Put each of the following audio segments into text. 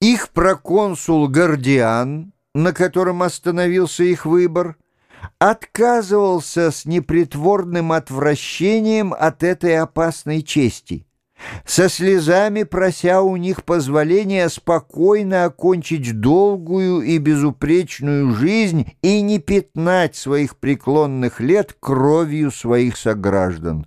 Их проконсул Гордиан, на котором остановился их выбор, отказывался с непритворным отвращением от этой опасной чести, со слезами прося у них позволения спокойно окончить долгую и безупречную жизнь и не пятнать своих преклонных лет кровью своих сограждан.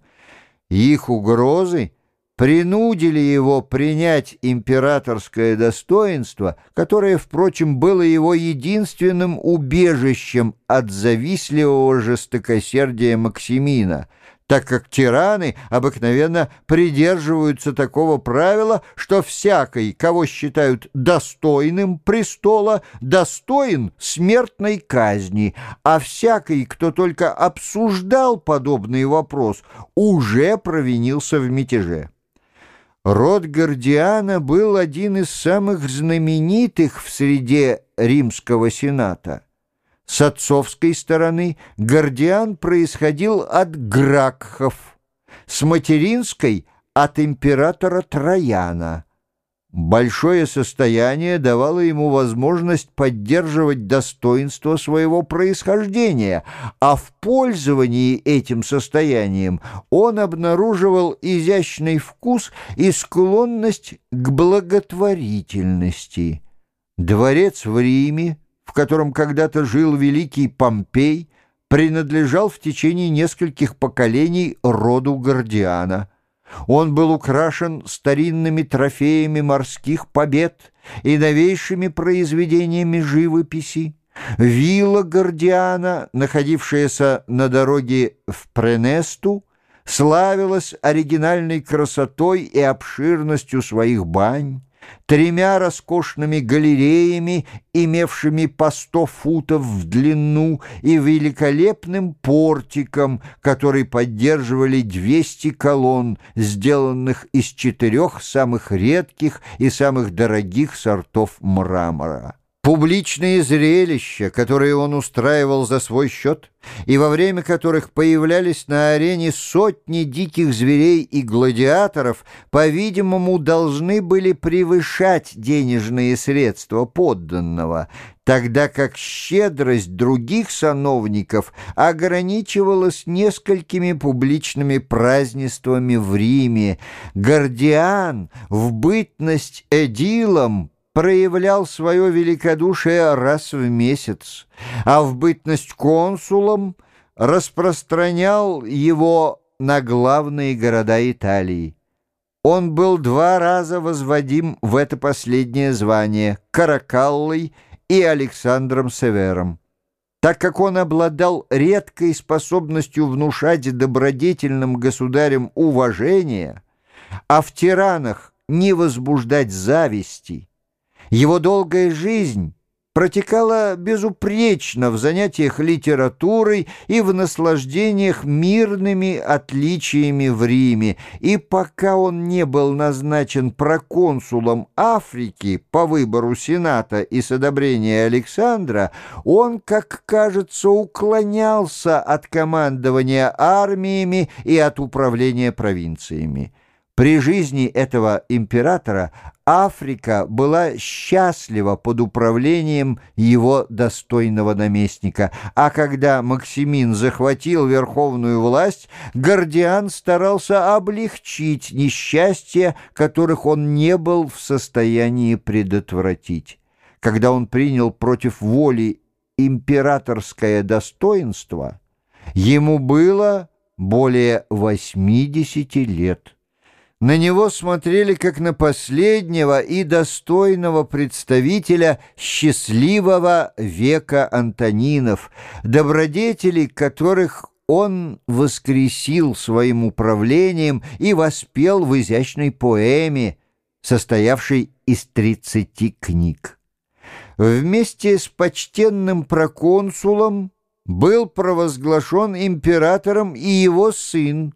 Их угрозы — принудили его принять императорское достоинство, которое, впрочем, было его единственным убежищем от завистливого жестокосердия Максимина — так как тираны обыкновенно придерживаются такого правила, что всякий, кого считают достойным престола, достоин смертной казни, а всякий, кто только обсуждал подобный вопрос, уже провинился в мятеже. Род Гордиана был один из самых знаменитых в среде римского сената. С отцовской стороны Гордиан происходил от Гракхов, с материнской — от императора Трояна — Большое состояние давало ему возможность поддерживать достоинство своего происхождения, а в пользовании этим состоянием он обнаруживал изящный вкус и склонность к благотворительности. Дворец в Риме, в котором когда-то жил великий Помпей, принадлежал в течение нескольких поколений роду Гордиана – он был украшен старинными трофеями морских побед и новейшими произведениями живописи. Вилла Гордиана, находившаяся на дороге в Пренесту, славилась оригинальной красотой и обширностью своих бань тремя роскошными галереями, имевшими по сто футов в длину, и великолепным портиком, который поддерживали 200 колонн, сделанных из четырех самых редких и самых дорогих сортов мрамора. Публичные зрелища, которые он устраивал за свой счет, и во время которых появлялись на арене сотни диких зверей и гладиаторов, по-видимому, должны были превышать денежные средства подданного, тогда как щедрость других сановников ограничивалась несколькими публичными празднествами в Риме. Гордиан в бытность эдилом проявлял свое великодушие раз в месяц, а в бытность консулом распространял его на главные города Италии. Он был два раза возводим в это последнее звание Каракаллой и Александром Севером. Так как он обладал редкой способностью внушать добродетельным государям уважение, а в тиранах не возбуждать зависти, его долгая жизнь протекала безупречно в занятиях литературой и в наслаждениях мирными отличиями в Риме, и пока он не был назначен проконсулом Африки по выбору Сената и с одобрения Александра, он, как кажется, уклонялся от командования армиями и от управления провинциями. При жизни этого императора Африка была счастлива под управлением его достойного наместника, а когда Максимин захватил верховную власть, Гордиан старался облегчить несчастья, которых он не был в состоянии предотвратить. Когда он принял против воли императорское достоинство, ему было более 80 лет. На него смотрели как на последнего и достойного представителя счастливого века Антонинов, добродетелей которых он воскресил своим управлением и воспел в изящной поэме, состоявшей из тридцати книг. Вместе с почтенным проконсулом был провозглашен императором и его сын,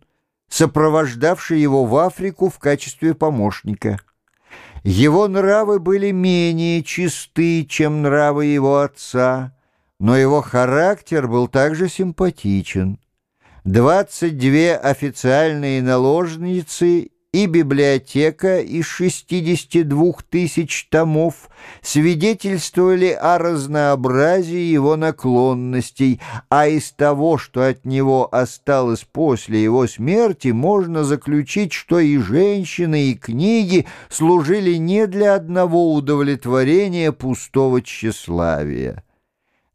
сопровождавший его в Африку в качестве помощника. Его нравы были менее чисты, чем нравы его отца, но его характер был также симпатичен. Двадцать две официальные наложницы и библиотека из 62 тысяч томов свидетельствовали о разнообразии его наклонностей, а из того, что от него осталось после его смерти, можно заключить, что и женщины, и книги служили не для одного удовлетворения пустого тщеславия.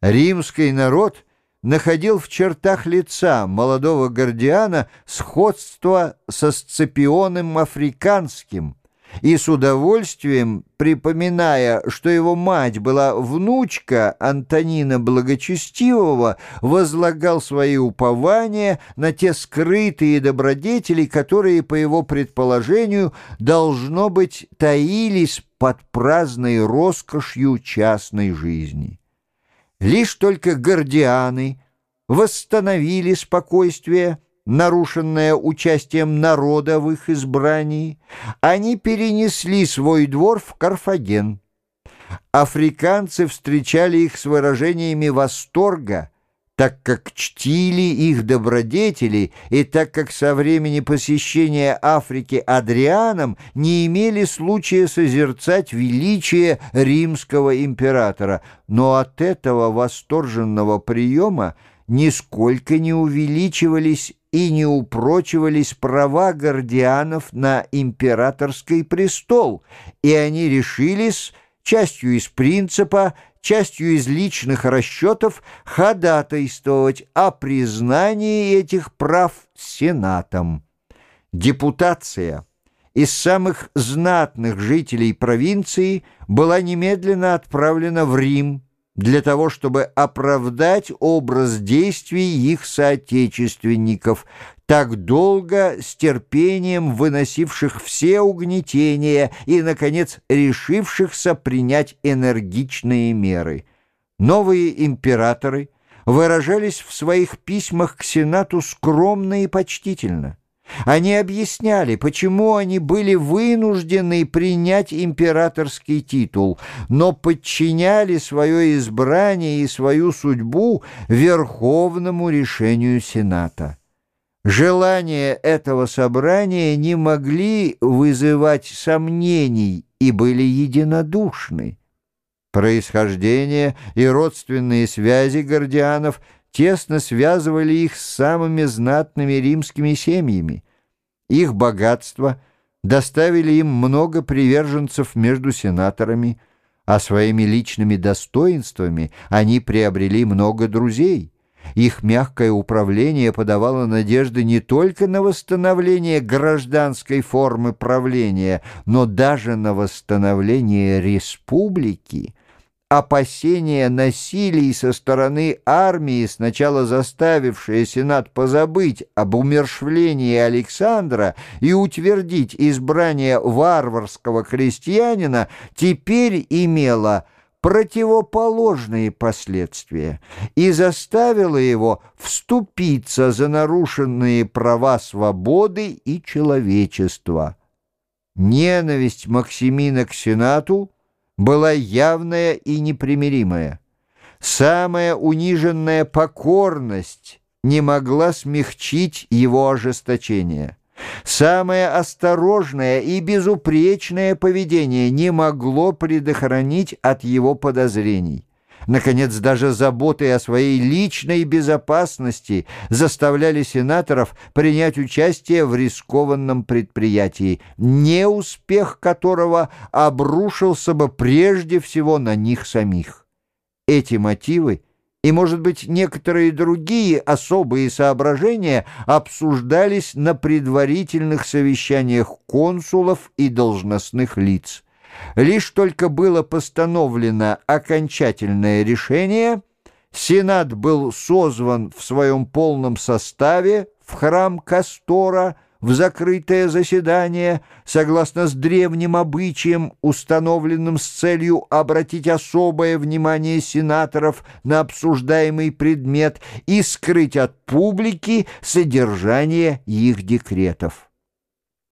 Римский народ — находил в чертах лица молодого Гордиана сходство со Сципионом Африканским и с удовольствием, припоминая, что его мать была внучка Антонина Благочестивого, возлагал свои упования на те скрытые добродетели, которые, по его предположению, должно быть, таились под праздной роскошью частной жизни. Лишь только гардианы восстановили спокойствие, нарушенное участием народа в их избрании, они перенесли свой двор в Карфаген. Африканцы встречали их с выражениями восторга, так как чтили их добродетели и так как со времени посещения Африки Адрианом не имели случая созерцать величие римского императора, но от этого восторженного приема нисколько не увеличивались и не упрочивались права гордианов на императорский престол, и они решились, частью из принципа, частью из личных расчетов ходатайствовать о признании этих прав Сенатом. Депутация из самых знатных жителей провинции была немедленно отправлена в Рим, для того, чтобы оправдать образ действий их соотечественников, так долго с терпением выносивших все угнетения и, наконец, решившихся принять энергичные меры. Новые императоры выражались в своих письмах к Сенату скромно и почтительно. Они объясняли, почему они были вынуждены принять императорский титул, но подчиняли свое избрание и свою судьбу верховному решению Сената. Желания этого собрания не могли вызывать сомнений и были единодушны. Происхождение и родственные связи гордианов – тесно связывали их с самыми знатными римскими семьями. Их богатство доставили им много приверженцев между сенаторами, а своими личными достоинствами они приобрели много друзей. Их мягкое управление подавало надежды не только на восстановление гражданской формы правления, но даже на восстановление республики – опасения насилий со стороны армии, сначала заставившее Сенат позабыть об умершвлении Александра и утвердить избрание варварского крестьянина, теперь имело противоположные последствия и заставило его вступиться за нарушенные права свободы и человечества. Ненависть Максимина к Сенату – была явная и непримиримая. Самая униженная покорность не могла смягчить его ожесточение. Самое осторожное и безупречное поведение не могло предохранить от его подозрений. Наконец, даже заботы о своей личной безопасности заставляли сенаторов принять участие в рискованном предприятии, неуспех которого обрушился бы прежде всего на них самих. Эти мотивы и, может быть, некоторые другие особые соображения обсуждались на предварительных совещаниях консулов и должностных лиц. Лишь только было постановлено окончательное решение, Сенат был созван в своем полном составе в храм Кастора в закрытое заседание, согласно с древним обычаем, установленным с целью обратить особое внимание сенаторов на обсуждаемый предмет и скрыть от публики содержание их декретов.